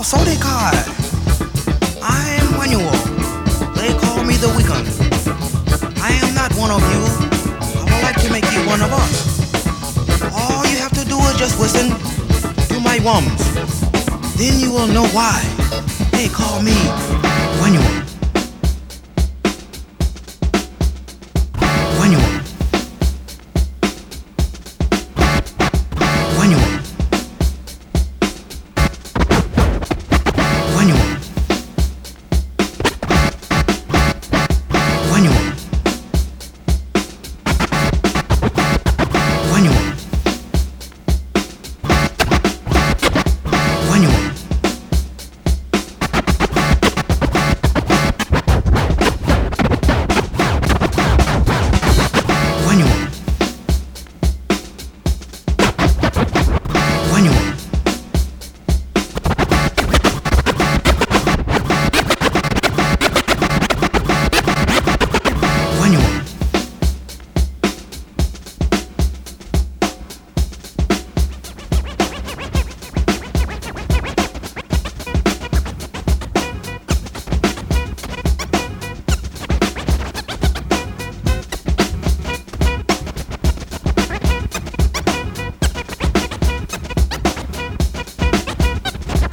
call Sony Card. I'm Manuel. They call me the Weekend. I am not one of you. I would like to make you one of us. All you have to do is just listen to my wums. Then you will know why they call me Manuel.